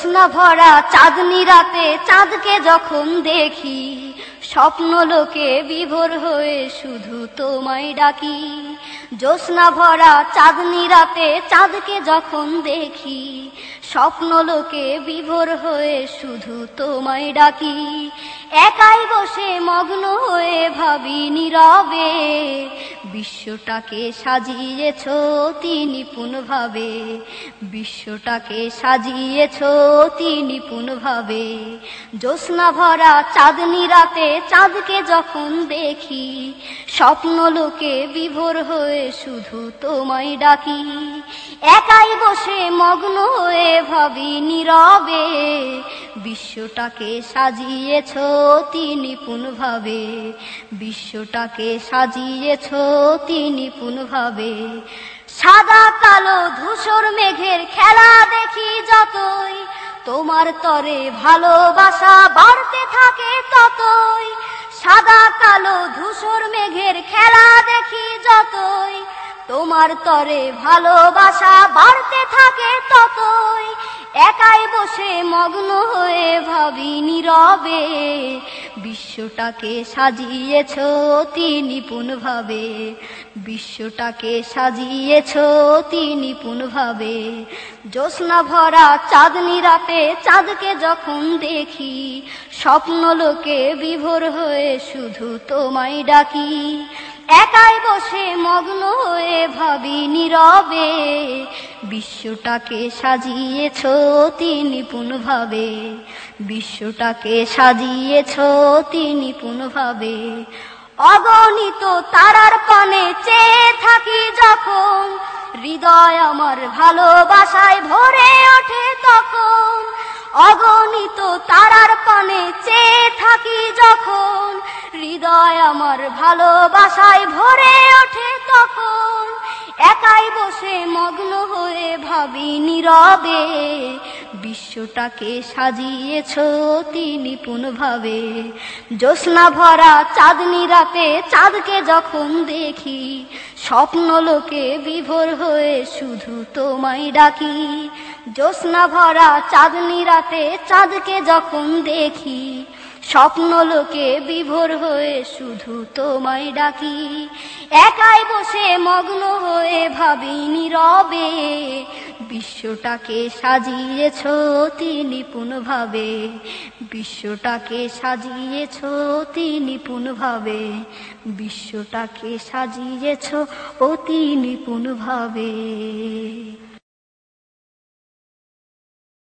জ্যোৎস্না ভরা চাঁদনি রাতে, চাঁদকে যখন দেখি, স্বপ্ন লোকে বিভোর হয়ে শুধু তোমায় ডাকি। জ্যোৎস্না ভরা চাঁদনি রাতে, চাঁদকে যখন দেখি, স্বপ্ন লোকে বিভোর হয়ে শুধু তোমায় ডাকি। একাই বসে মগ্ন হয়ে ভাবি নীরবে বিশ্বটাকে সাজিয়েছ তিনি ভাবে বিশ্বটাকে সাজিয়েছ তিনি ভাবে জ্যোৎস্না ভরা চাঁদনি রাতে চাঁদকে যখন দেখি, স্বপ্ন লোকে বিভোর হয়ে শুধু তোমায় ডাকি। একাই বসে মগ্ন হয়ে ভাবি নীরবে বিশ্বটাকে সাজিয়েছ তিনি ভাবে বিশ্বটাকে সাজিয়েছ তিনি ভাবে সাদা কালো ধূসর মেঘের খেলা দেখি যতই, তোমার তরে ভালোবাসা বাড়তে থাকে ততই। সাদা কালো ধূসর মেঘের খেলা দেখি যতই, তোমার তরে ভালোবাসা বাড়তে থাকে ততই। একাই বসে মগ্ন হয়ে ভাবি নীরবে। বিশ্বটাকে সাজিয়েছ তিনি ভাবে বিশ্বটাকে সাজিয়েছ তিনি ভাবে জ্যোৎস্না ভরা চাঁদনি রাতে চাঁদকে যখন দেখি স্বপ্ন লোকে বিভোর হয়ে শুধু তোমায় ডাকি। একাই বসে মগ্ন হয়ে ভাবি নীরবে। বিশ্বটাকে সাজিয়েছ তিনি ভাবে বিশ্বটাকে সাজিয়েছ তিনি ভাবে অগণিত তারার পানে চেয়ে থাকি যখন, হৃদয় আমার ভালোবাসায় ভরে ওঠে তখন। অগণিত তারার পানে চেয়ে থাকি হৃদয় আমার ভালোবাসায় ভরে ওঠে তখন। একাই বসে মগ্ন হয়ে ভাবি নীরবে, বিশ্বটাকে সাজিয়েছ তিনি ভাবে জ্যোৎস্না ভরা চাঁদনি রাতে চাঁদকে যখন দেখি, স্বপ্ন লোকে বিভোর হয়ে শুধু তোমায় ডাকি। জ্যোৎস্না ভরা চাঁদনি রাতে চাঁদকে যখন দেখি স্বপ্ন লোকে বিভোর হয়ে শুধু তোমায় ডাকি। একাই বসে মগ্ন হয়ে ভাবি নীরবে, বিশ্বটাকে সাজিয়েছ তিনি ভাবে বিশ্বটাকে সাজিয়েছ তিনি ভাবে বিশ্বটাকে সাজিয়েছ অতি নিপুণ ভাবে